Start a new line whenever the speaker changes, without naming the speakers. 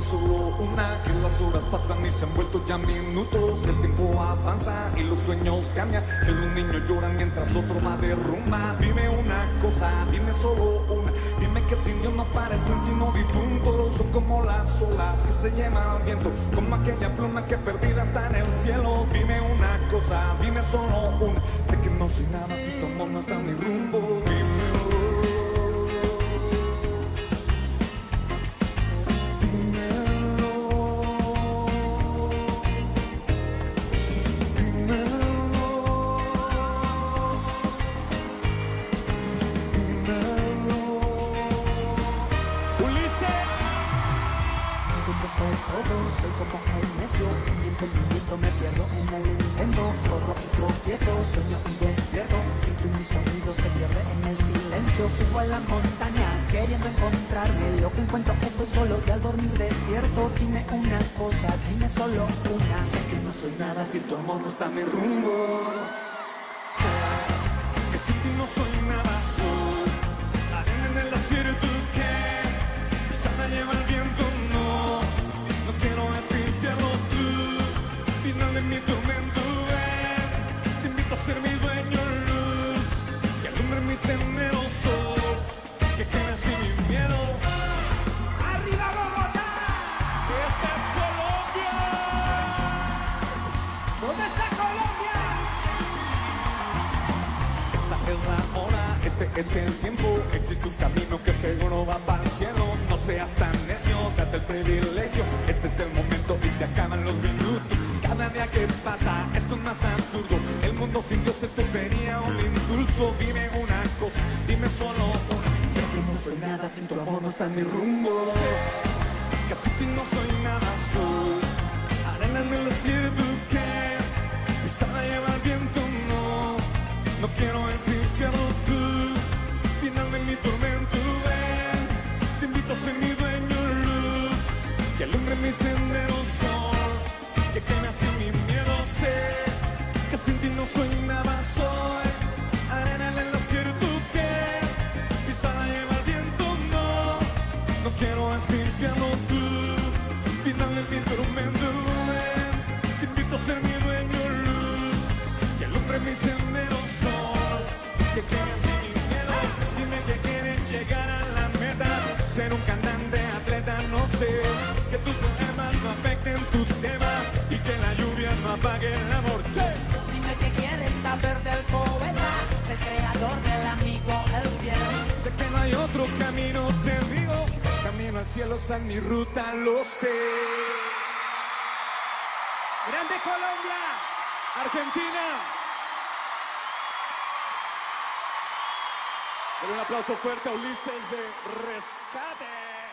solo una, que las horas pasan y se han vuelto ya minutos. El tiempo avanza y los sueños cambian, que los niños lloran mientras otro va de rumba. Dime una cosa, dime solo una, dime que sin Dios no parecen sino difuntos. Son como las olas que se llevan al viento, como aquella pluma que perdida está en el cielo. Dime una cosa, dime solo una, sé que no soy nada si tu amor no está en mi rumbo. Dímelo.
Siempre soy todo, soy como el necio Mi entendimiento me pierdo en el intento Corro y tropiezo, sueño y despierto y mi sonido se pierde en el silencio. Subo a la montaña queriendo encontrarme. Lo que encuentro estoy solo y al dormir despierto Dime una cosa, dime solo una.
Sé que no soy nada si tu amor no está en mi rumbo. Que sin ti no soy es el tiempo. Existe un camino que seguro va para el cielo. No seas tan necio, date el privilegio. Este es el momento y se acaban los minutos. Cada día que pasa, esto es más absurdo. El mundo sin Dios, esto sería un insulto. Dime una nada sin tu amor, no está en mi rumbo. Sé que sin ti no soy nada, soy arena en el desierto que pisada lleva el viento, no, no quiero infierno tú, final de mi tormento, que así mi miedo, dime que quieres llegar a la meta, ser un cantante, atleta, no sé, que tus problemas no afecten tu tema y que la lluvia no apague el amor.
Dime qué quieres saber del poeta Del creador, del amigo, el fiel
Sé que no hay otro camino, te digo. Camino al cielo, sal mi ruta, lo sé. Grande Colombia, Argentina. Un aplauso fuerte a Ulises de Rescate.